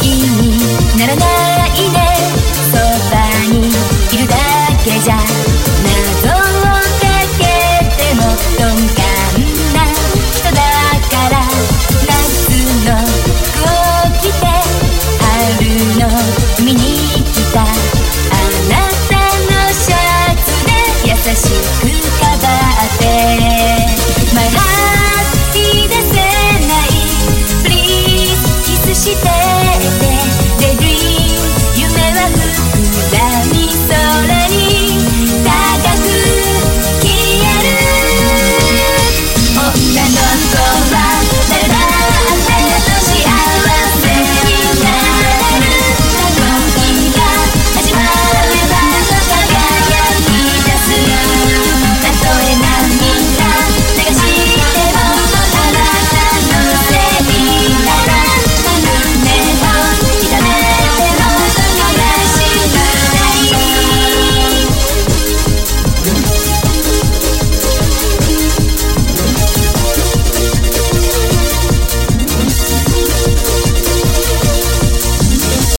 恋にならないで「そばにいるだけじゃ」して